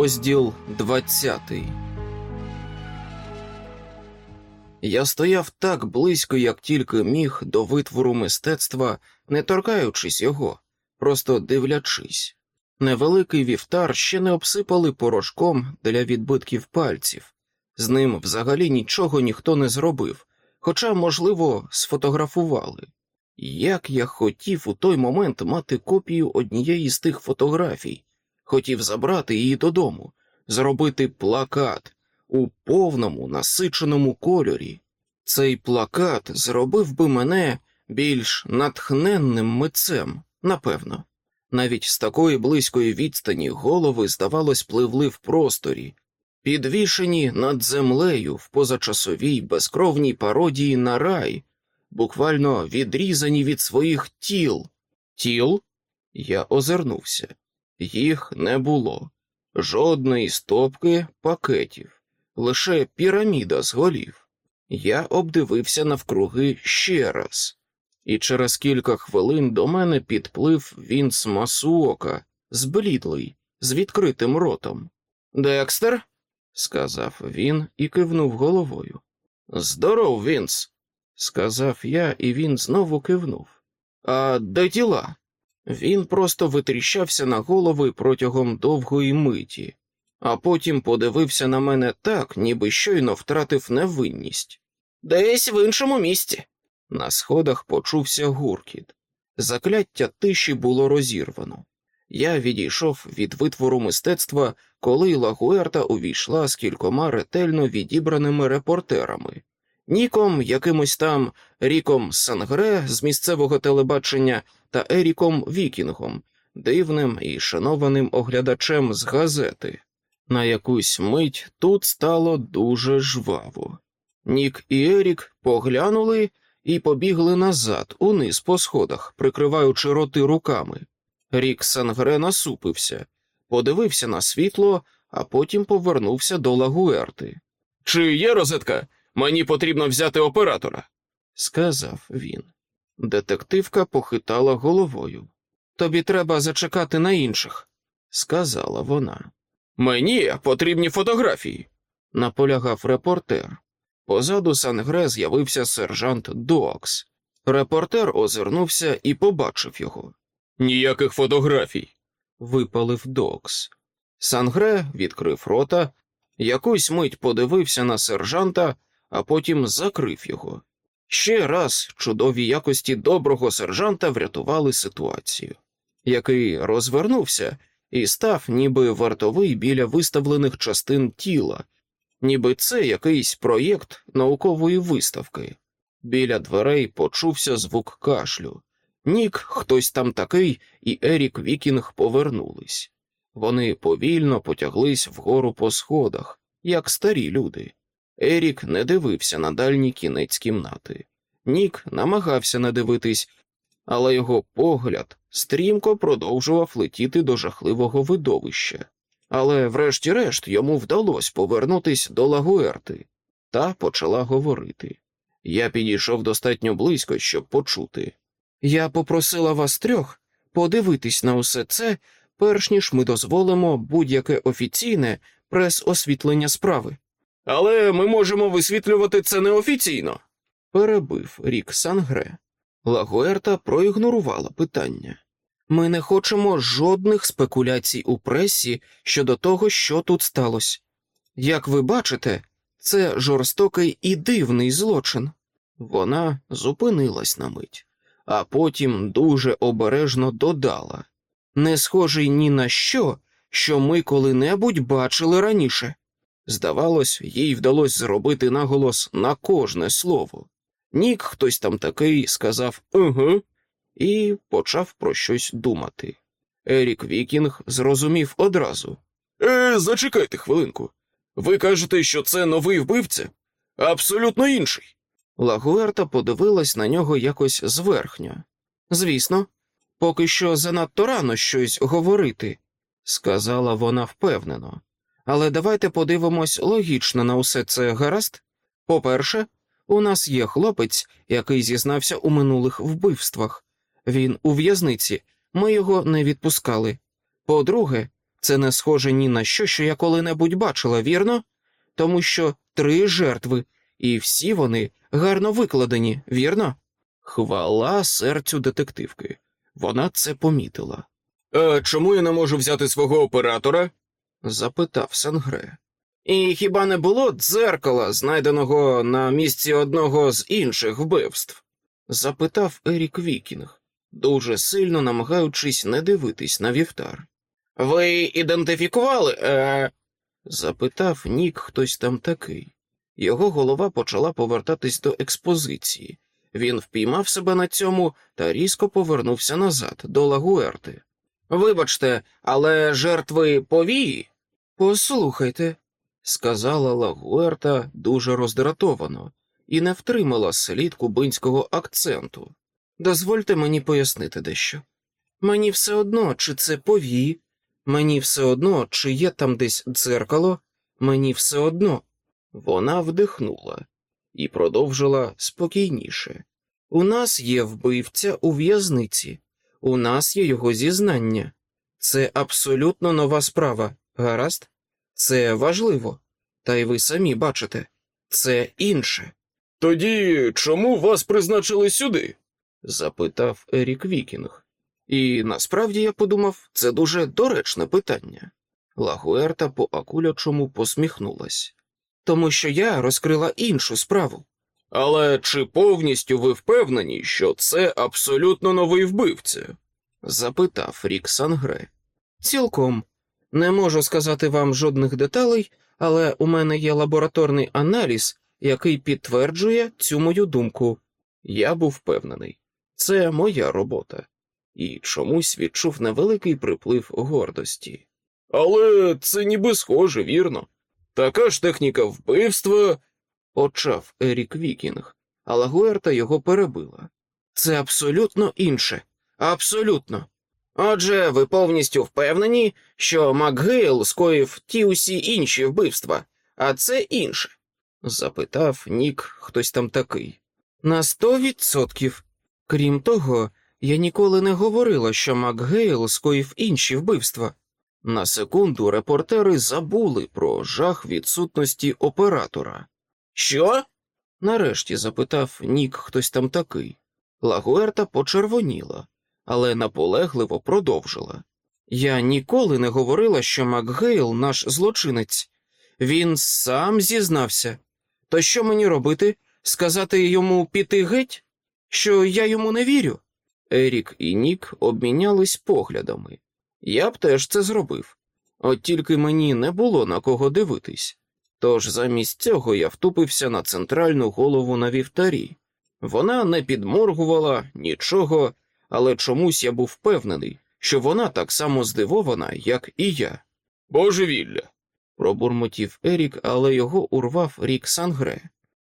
Розділ 20 Я стояв так близько, як тільки міг, до витвору мистецтва, не торкаючись його, просто дивлячись. Невеликий вівтар ще не обсипали порошком для відбитків пальців, з ним взагалі нічого ніхто не зробив, хоча, можливо, сфотографували. Як я хотів у той момент мати копію однієї з тих фотографій, хотів забрати її додому, зробити плакат у повному насиченому кольорі. Цей плакат зробив би мене більш натхненним митцем, напевно. Навіть з такої близької відстані голови, здавалось, пливли в просторі, підвішені над землею в позачасовій безкровній пародії на рай, буквально відрізані від своїх тіл. Тіл? Я озирнувся. Їх не було, жодної стопки пакетів, лише піраміда з голів. Я обдивився навкруги ще раз, і через кілька хвилин до мене підплив Вінс Масуока, зблідлий, з відкритим ротом. Декстер, сказав він і кивнув головою. Здоров, Вінс, сказав я, і він знову кивнув. А де тіла? Він просто витріщався на голови протягом довгої миті, а потім подивився на мене так, ніби щойно втратив невинність. Десь в іншому місці. На сходах почувся гуркіт. Закляття тиші було розірвано. Я відійшов від витвору мистецтва, коли Лагуерта увійшла з кількома ретельно відібраними репортерами, Ніком, якимось там Ріком Сангре з місцевого телебачення та Еріком Вікінгом, дивним і шанованим оглядачем з газети. На якусь мить тут стало дуже жваво. Нік і Ерік поглянули і побігли назад, униз по сходах, прикриваючи роти руками. Рік Сангре насупився, подивився на світло, а потім повернувся до Лагуерти. Чи є розетка? Мені потрібно взяти оператора, сказав він. Детективка похитала головою. Тобі треба зачекати на інших, сказала вона. Мені потрібні фотографії, наполягав репортер. Позаду Сангре з'явився сержант Докс. Репортер озирнувся і побачив його. Ніяких фотографій, випалив Докс. Сангре відкрив рота, якусь мить подивився на сержанта, а потім закрив його. Ще раз чудові якості доброго сержанта врятували ситуацію, який розвернувся і став, ніби вартовий біля виставлених частин тіла, ніби це якийсь проєкт наукової виставки. Біля дверей почувся звук кашлю. Нік, хтось там такий, і Ерік Вікінг повернулись. Вони повільно потяглись вгору по сходах, як старі люди. Ерік не дивився на дальній кінець кімнати. Нік намагався не дивитись, але його погляд стрімко продовжував летіти до жахливого видовища. Але, врешті-решт, йому вдалося повернутись до Лагуерти та почала говорити. Я підійшов достатньо близько, щоб почути. Я попросила вас трьох подивитись на усе це, перш ніж ми дозволимо будь-яке офіційне прес-освітлення справи. Але ми можемо висвітлювати це неофіційно, перебив рік Сангре. Лагуерта проігнорувала питання. Ми не хочемо жодних спекуляцій у пресі щодо того, що тут сталося. Як ви бачите, це жорстокий і дивний злочин. Вона зупинилась на мить, а потім дуже обережно додала не схожий ні на що, що ми коли-небудь бачили раніше. Здавалось, їй вдалося зробити наголос на кожне слово. Нік, хтось там такий, сказав «Угу» і почав про щось думати. Ерік Вікінг зрозумів одразу. Е, зачекайте хвилинку. Ви кажете, що це новий вбивця? Абсолютно інший. Лагуерта подивилась на нього якось зверхньо. Звісно, поки що занадто рано щось говорити, сказала вона впевнено. Але давайте подивимось логічно на усе це гаразд. По-перше, у нас є хлопець, який зізнався у минулих вбивствах. Він у в'язниці, ми його не відпускали. По-друге, Це не схоже ні на що, що я коли-небудь бачила, вірно? Тому що три жертви, і всі вони гарно викладені, вірно? Хвала серцю детективки. Вона це помітила. А чому я не можу взяти свого оператора? Запитав Сангре. І хіба не було дзеркала, знайденого на місці одного з інших вбивств? запитав Ерік Вікінг, дуже сильно намагаючись не дивитись на вівтар. Ви ідентифікували? Е... запитав Нік хтось там такий. Його голова почала повертатись до експозиції. Він впіймав себе на цьому та різко повернувся назад до Лагуерти. Вибачте, але жертви повії? Послухайте, сказала Лагуерта дуже роздратовано і не втримала слід кубинського акценту. Дозвольте мені пояснити дещо. Мені все одно, чи це повії, мені все одно, чи є там десь дзеркало, мені все одно. Вона вдихнула і продовжила спокійніше. У нас є вбивця у в'язниці, у нас є його зізнання. Це абсолютно нова справа, гаразд? Це важливо. Та й ви самі бачите, це інше. Тоді чому вас призначили сюди? запитав Ерік Вікінг. І насправді я подумав, це дуже доречне питання. Лагуерта по-акулячому посміхнулась. Тому що я розкрила іншу справу. Але чи повністю ви впевнені, що це абсолютно новий вбивця? запитав Рік Сангре. Цілком не можу сказати вам жодних деталей, але у мене є лабораторний аналіз, який підтверджує цю мою думку. Я був впевнений, це моя робота, і чомусь відчув невеликий приплив гордості. Але це ніби схоже, вірно. Така ж техніка вбивства, почав Ерік Вікінг, а Лагуерта його перебила. Це абсолютно інше, абсолютно. Отже, ви повністю впевнені, що Макгейл скоїв ті усі інші вбивства, а це інше? запитав Нік хтось там такий. На сто відсотків. Крім того, я ніколи не говорила, що Макгейл скоїв інші вбивства. На секунду репортери забули про жах відсутності оператора. Що? нарешті запитав Нік хтось там такий. Лагуерта почервоніла, але наполегливо продовжила. Я ніколи не говорила, що Макгейл наш злочинець. Він сам зізнався. То що мені робити? Сказати йому піти геть? Що я йому не вірю? Ерік і Нік обмінялись поглядами. Я б теж це зробив, от тільки мені не було на кого дивитись. Тож замість цього я втупився на центральну голову на вівтарі. Вона не підморгувала нічого, але чомусь я був впевнений, що вона так само здивована, як і я. Божевілля. пробурмотів Ерік, але його урвав рік Сангре.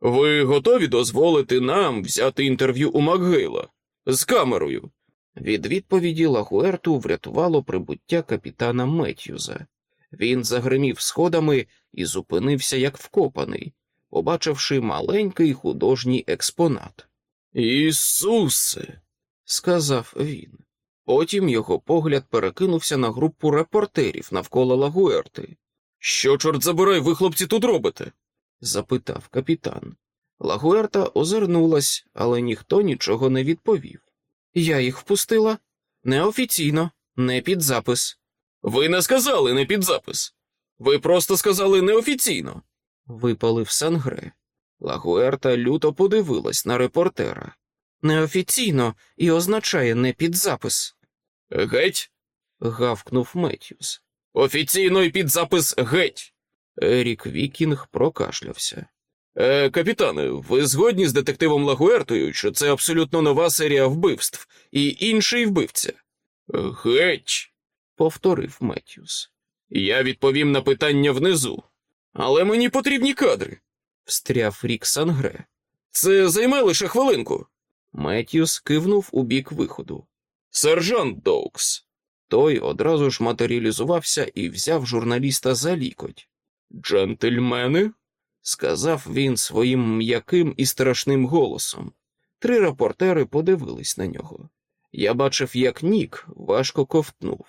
Ви готові дозволити нам взяти інтерв'ю у Макгейла з камерою? Від відповіді Лагуерту врятувало прибуття капітана Меттьюза. Він загримів сходами і зупинився як вкопаний, побачивши маленький художній експонат. Ісусе, сказав він. Потім його погляд перекинувся на групу репортерів навколо Лагуерти. Що, чорт забирай, ви хлопці тут робите? запитав капітан. Лагуерта озирнулась, але ніхто нічого не відповів. Я їх впустила неофіційно, не під запис. Ви не сказали не під запис. Ви просто сказали неофіційно. Випалив Сангре. Лагуерта люто подивилась на репортера. Неофіційно і означає не під запис. Геть? гавкнув Меттьюс. Офіційно і під запис геть. Ерік Вікінг прокашлявся. Е, Капітане, ви згодні з детективом Лагуертою, що це абсолютно нова серія вбивств і інший вбивця? Геть, повторив Меттьюс. Я відповім на питання внизу. Але мені потрібні кадри. встряв Рік Сангре. Це займе лише хвилинку. Меттьюс кивнув у бік виходу. Сержант Доукс. Той одразу ж матеріалізувався і взяв журналіста за лікоть. Джентльмени, сказав він своїм м'яким і страшним голосом. Три репортери подивились на нього. Я бачив, як Нік важко ковтнув.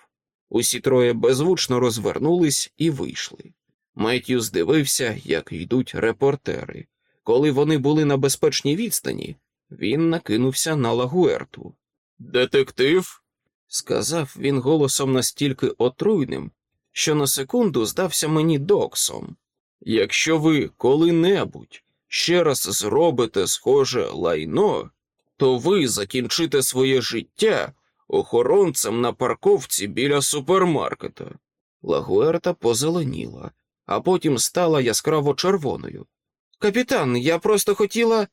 Усі троє беззвучно розвернулись і вийшли. Меттю здивився, як йдуть репортери. Коли вони були на безпечній відстані, він накинувся на лагуерту. Детектив? Сказав він голосом настільки отруйним, що на секунду здався мені доксом. Якщо ви коли-небудь ще раз зробите схоже лайно, то ви закінчите своє життя охоронцем на парковці біля супермаркета. Лагуерта позеленіла, а потім стала яскраво червоною. Капітан, я просто хотіла,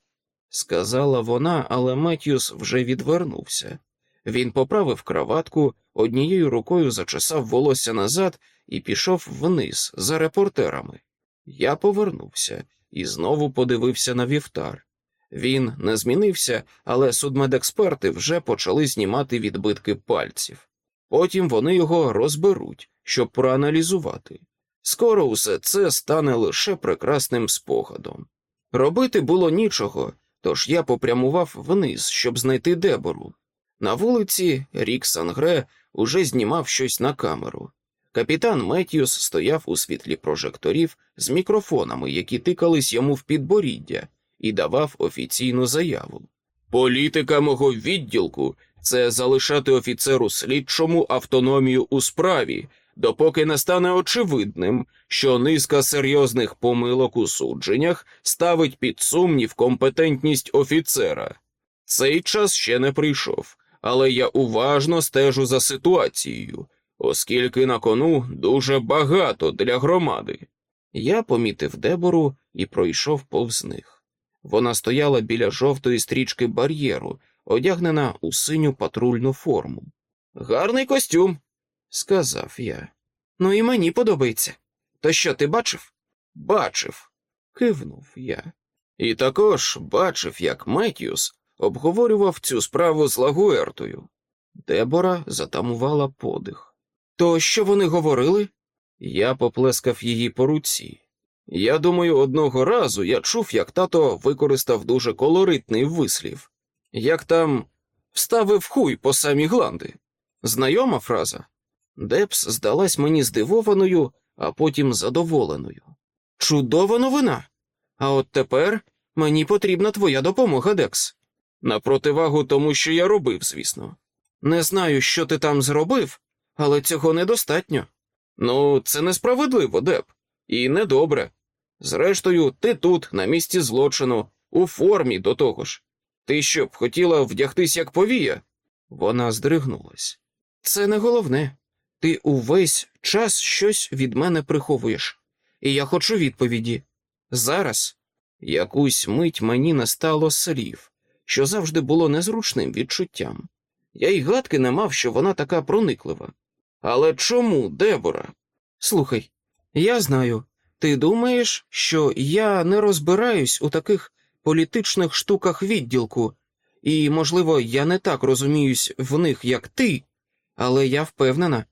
сказала вона, але Меттюс вже відвернувся. Він поправив краватку, однією рукою зачесав волосся назад і пішов вниз за репортерами. Я повернувся і знову подивився на вівтар. Він не змінився, але судмедексперти вже почали знімати відбитки пальців. Потім вони його розберуть, щоб проаналізувати. Скоро усе це стане лише прекрасним спогадом. Робити було нічого, тож я попрямував вниз, щоб знайти дебору. На вулиці Рік Сангре уже знімав щось на камеру. Капітан Меттіус стояв у світлі прожекторів з мікрофонами, які тикались йому в підборіддя, і давав офіційну заяву. Політика мого відділку це залишати офіцеру слідчому автономію у справі, допоки не стане очевидним, що низка серйозних помилок у судженнях ставить під сумнів компетентність офіцера. Цей час ще не прийшов, але я уважно стежу за ситуацією, оскільки на кону дуже багато для громади. Я помітив дебору і пройшов повз них. Вона стояла біля жовтої стрічки бар'єру, одягнена у синю патрульну форму. Гарний костюм, сказав я. Ну і мені подобається. То що ти бачив? Бачив, кивнув я. І також бачив, як Меттьюс обговорював цю справу з Лагуертою. Дебора затамувала подих. То що вони говорили? Я поплескав її по руці. Я думаю, одного разу я чув, як тато використав дуже колоритний вислів, як там вставив хуй по самі гланди. Знайома фраза? Дебс здалась мені здивованою, а потім задоволеною. Чудова новина. А от тепер мені потрібна твоя допомога, Декс. На противагу тому, що я робив, звісно. Не знаю, що ти там зробив, але цього недостатньо. Ну, це несправедливо, Деп, і недобре. Зрештою, ти тут, на місці злочину, у формі до того ж. Ти що б хотіла вдягтись як повія? Вона здригнулась. Це не головне. Ти увесь час щось від мене приховуєш, і я хочу відповіді. Зараз якусь мить мені не стало слів, що завжди було незручним відчуттям. Я й гадки не мав, що вона така прониклива. Але чому, Дебора? Слухай, я знаю, ти думаєш, що я не розбираюсь у таких політичних штуках відділку, і, можливо, я не так розуміюсь в них, як ти, але я впевнена,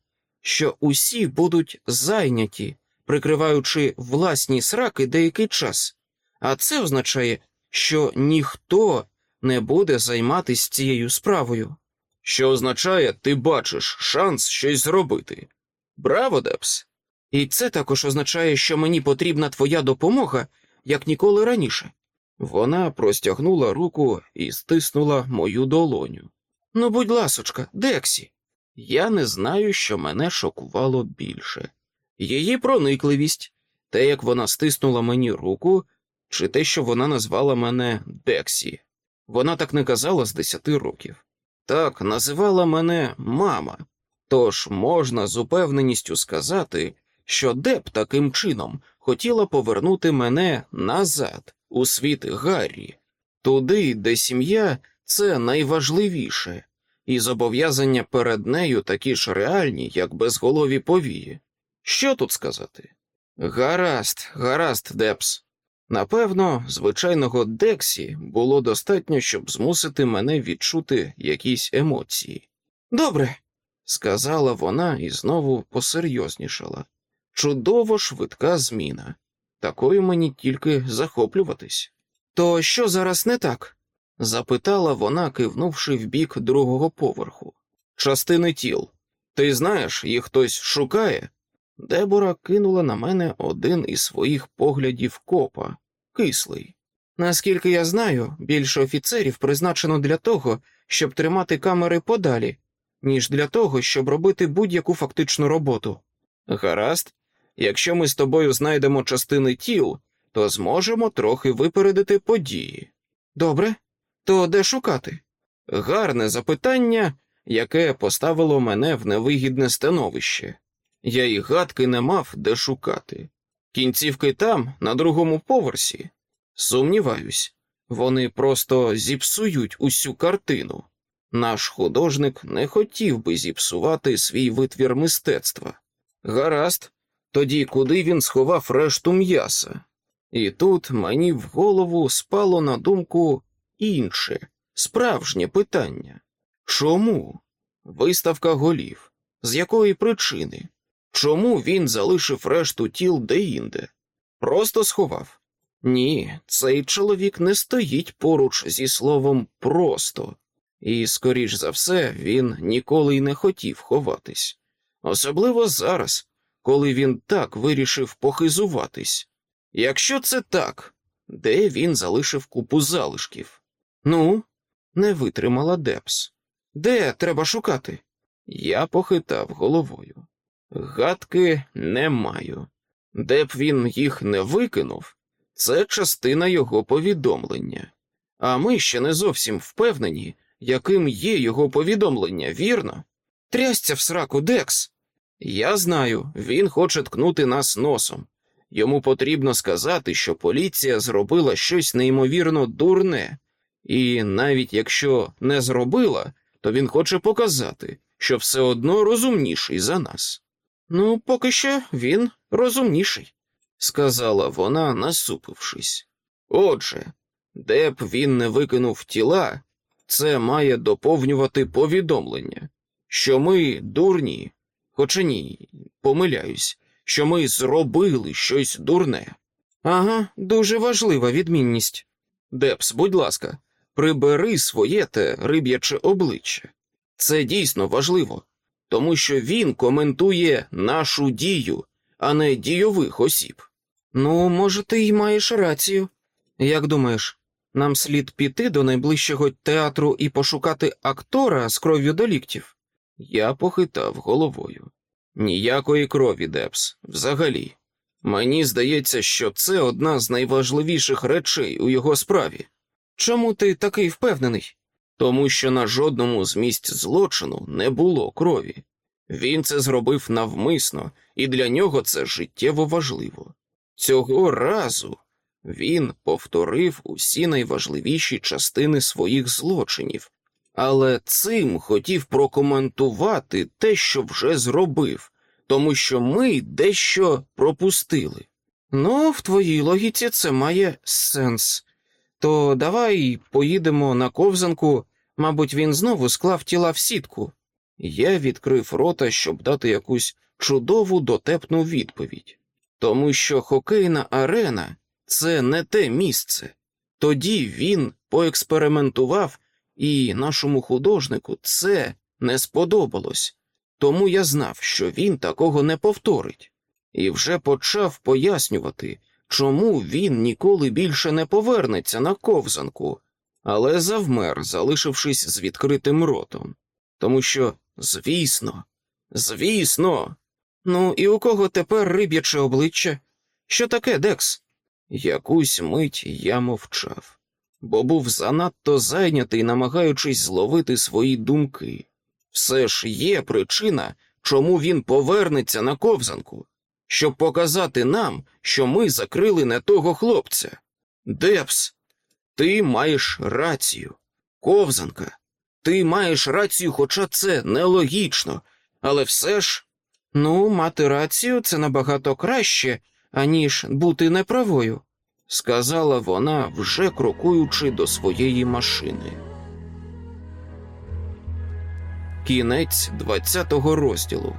що усі будуть зайняті, прикриваючи власні сраки деякий час, а це означає, що ніхто не буде займатися цією справою. Що означає, ти бачиш шанс щось зробити. Браво, Депс! І це також означає, що мені потрібна твоя допомога, як ніколи раніше. Вона простягнула руку і стиснула мою долоню. Ну, будь ласочка, Дексі. Я не знаю, що мене шокувало більше. Її проникливість, те, як вона стиснула мені руку, чи те, що вона назвала мене Дексі. Вона так не казала з десяти років. Так називала мене мама, тож можна з упевненістю сказати, що Деб таким чином хотіла повернути мене назад, у світ Гаррі, туди, де сім'я це найважливіше, і зобов'язання перед нею такі ж реальні, як безголові повії. Що тут сказати? Гаразд, гаразд, Дебс. Напевно, звичайного Дексі було достатньо, щоб змусити мене відчути якісь емоції. Добре, сказала вона і знову посерйознішала. Чудово швидка зміна. Такою мені тільки захоплюватись. То що зараз не так? Запитала вона, кивнувши в бік другого поверху. Частини тіл. Ти знаєш, їх хтось шукає? Дебора кинула на мене один із своїх поглядів копа, кислий. Наскільки я знаю, більше офіцерів призначено для того, щоб тримати камери подалі, ніж для того, щоб робити будь-яку фактичну роботу. Гаразд, якщо ми з тобою знайдемо частини тіл, то зможемо трохи випередити події. Добре, то де шукати? Гарне запитання, яке поставило мене в невигідне становище. Я й гадки не мав де шукати. Кінцівки там, на другому поверсі. Сумніваюсь, вони просто зіпсують усю картину. Наш художник не хотів би зіпсувати свій витвір мистецтва. Гаразд, тоді куди він сховав решту м'яса? І тут мені в голову спало на думку інше, справжнє питання чому? Виставка голів, з якої причини? Чому він залишив решту тіл деінде? Просто сховав. Ні, цей чоловік не стоїть поруч зі словом просто, і, скоріш за все, він ніколи й не хотів ховатись, особливо зараз, коли він так вирішив похизуватись. Якщо це так, де він залишив купу залишків? Ну, не витримала Депс. Де треба шукати? Я похитав головою. Гадки не маю. Де б він їх не викинув, це частина його повідомлення. А ми ще не зовсім впевнені, яким є його повідомлення, вірно? Трясця в сраку, Декс. Я знаю, він хоче ткнути нас носом. Йому потрібно сказати, що поліція зробила щось неймовірно дурне, і навіть якщо не зробила, то він хоче показати, що все одно розумніший за нас. Ну, поки що він розумніший, сказала вона, насупившись. Отже, де б він не викинув тіла, це має доповнювати повідомлення, що ми дурні, хоча ні, помиляюсь, що ми зробили щось дурне. Ага, дуже важлива відмінність. Депс, будь ласка, прибери своє те риб'яче обличчя. Це дійсно важливо, тому що він коментує нашу дію, а не дійових осіб. Ну, може, ти й маєш рацію. Як думаєш, нам слід піти до найближчого театру і пошукати актора з кров'ю до ліктів? Я похитав головою. Ніякої крові, Депс, взагалі. Мені здається, що це одна з найважливіших речей у його справі. Чому ти такий впевнений? Тому що на жодному з місць злочину не було крові. Він це зробив навмисно, і для нього це життєво важливо. Цього разу він повторив усі найважливіші частини своїх злочинів, але цим хотів прокоментувати те, що вже зробив, тому що ми дещо пропустили. Ну, в твоїй логіці це має сенс. То давай поїдемо на ковзанку, мабуть, він знову склав тіла в сітку. Я відкрив рота, щоб дати якусь чудову дотепну відповідь, тому що хокейна арена це не те місце. Тоді він поекспериментував, і нашому художнику це не сподобалось, тому я знав, що він такого не повторить, і вже почав пояснювати, чому він ніколи більше не повернеться на ковзанку, але завмер, залишившись з відкритим ротом. Тому що, звісно, звісно, ну і у кого тепер риб'яче обличчя? Що таке, Декс? Якусь мить я мовчав, бо був занадто зайнятий, намагаючись зловити свої думки. Все ж є причина, чому він повернеться на ковзанку, щоб показати нам, що ми закрили не того хлопця. Дебс, ти маєш рацію. Ковзанка, ти маєш рацію, хоча це нелогічно, але все ж. Ну, мати рацію це набагато краще, аніж бути неправою, сказала вона, вже крокуючи до своєї машини. Кінець двадцятого розділу.